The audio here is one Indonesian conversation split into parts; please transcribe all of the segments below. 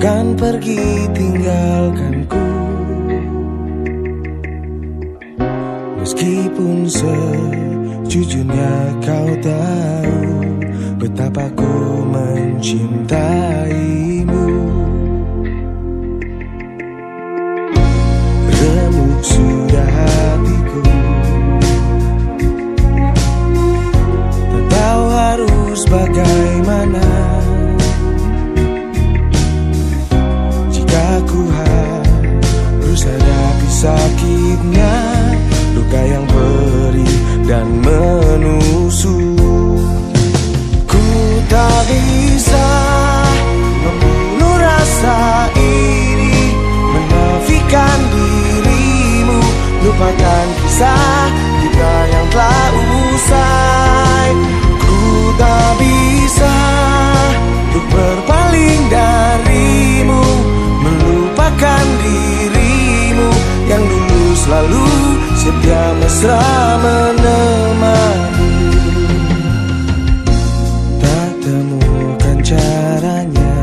Kan pergi tinggalkanku. Meskipun sejujurnya kau tahu Betapa ku mencintaimu Lupakan kisah kita yang telah usai. Ku tak bisa untuk berpaling darimu Melupakan dirimu yang dulu selalu setia mesra menemani. Tak temukan caranya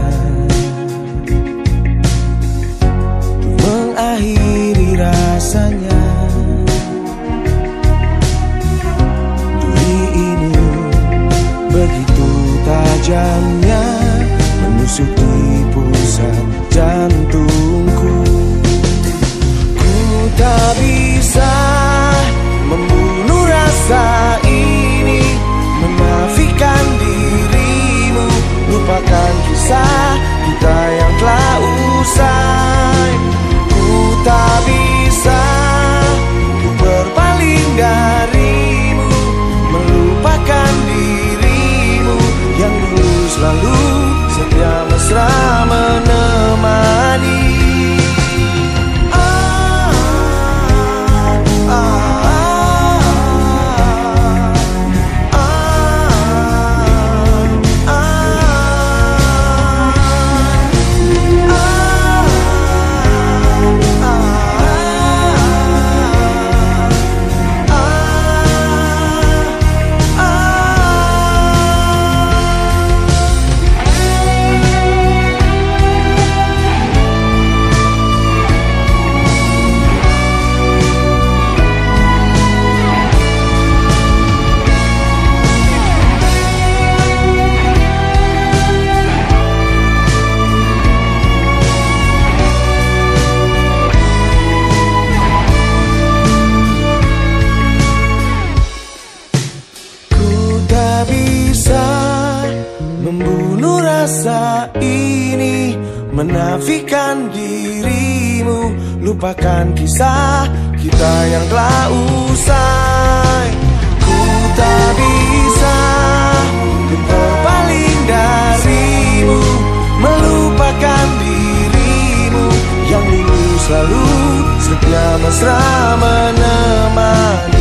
mengakhiri rasanya Menusuk di pusat jantungku. Ku tak rasa ini Menafikan dirimu. Lupakan kisah kita yang telah usai. Ku tak bisa berpaling darimu. Melupakan dirimu Yang dulu selalu setia mesra menemani